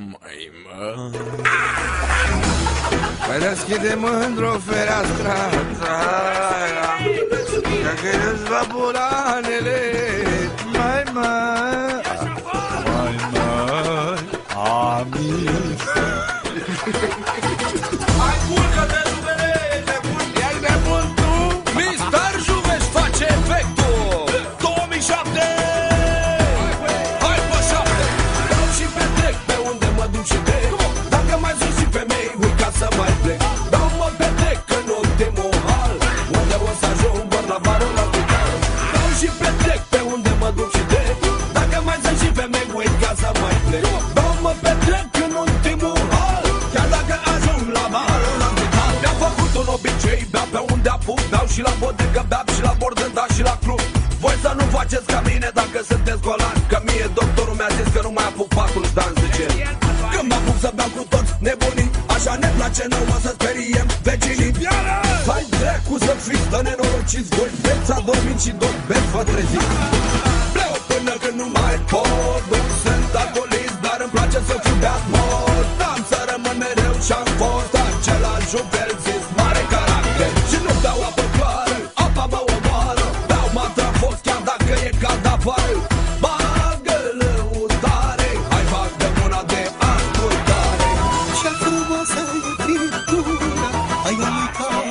Mai mă... Păi deschide mândru fereastra Că crezi la bulanele Mai mă... Mai mă... Amin și la bodegă, beau și la bordel, dar și la club. Voi să nu faceți ca mine dacă sunteți golani Că mie doctorul mi-a zis că nu mai apuc patul dans zice. Când mă apuc să beau cu toți nebunii Așa ne place nouă să speriem vecinii. Hai dracu să fiți de nenorociți Voi veți adormit și tot veți vă treziți. Pleu până când nu mai pot Nu sunt alcoolist, dar îmi place să fiu beat mort Am să rămân mereu și-am fost același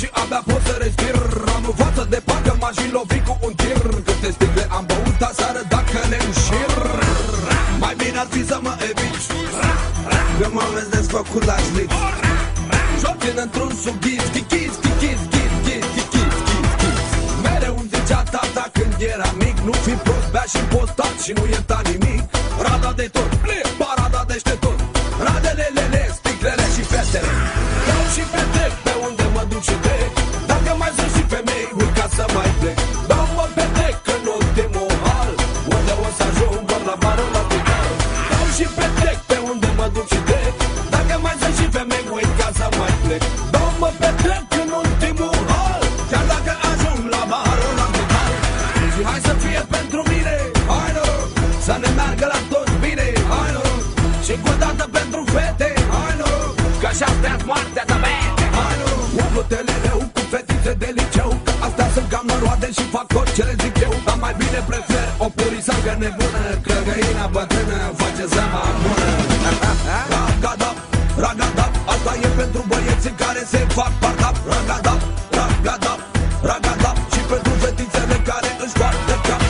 și abia pot să respir. Am în față de parcă m-aș fi lovit cu un tir. Câte sticle am băut aseară dacă le înșir Mai bine ar fi să mă eviți. Că mă vezi desfăcut la șliț Joc într-un sughiț Chichiț, chichiț, chichiț, chichiț, chichiț, chichiț Mereu îmi zicea tata când era mic Nu fi prost, bea și postat și nu ierta nimic. Rada de tot, parada la barul la total Dau și petrec pe unde mă duc și trec. Dacă mai sunt și femei, urca să mai plec. Dau mă petrec în ultimul hal. Chiar dacă ajung la barul la total Și hai să fie pentru mine, hai noroc. Să ne meargă la toți bine, hai noroc. Și cu o dată pentru fete, hai noroc. Că așa-ți moartea ta vede, hai noroc. Umplu telereu cu fetițe de liceu. Că astea sunt cam noroade și fac orice le zic eu. Dar mai bine prefer o purisangă nebună Asta e pentru băieții care se fac partap Ragadap, ragadap, ragadap. Și pentru fetițele care își fac de cap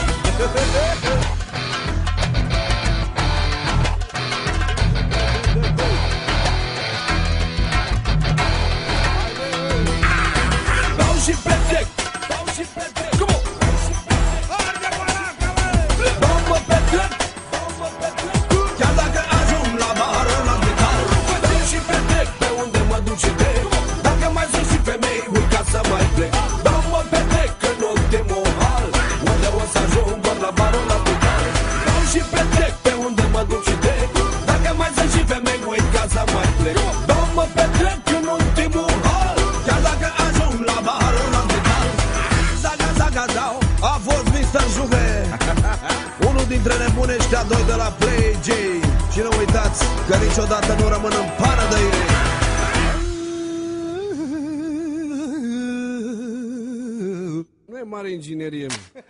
Dau și petrec A fost Mr. Juve Unul dintre nebuni ăștia doi de la Play J Și nu uitați că niciodată nu rămân în pană de ei Nu e mare inginerie, mă.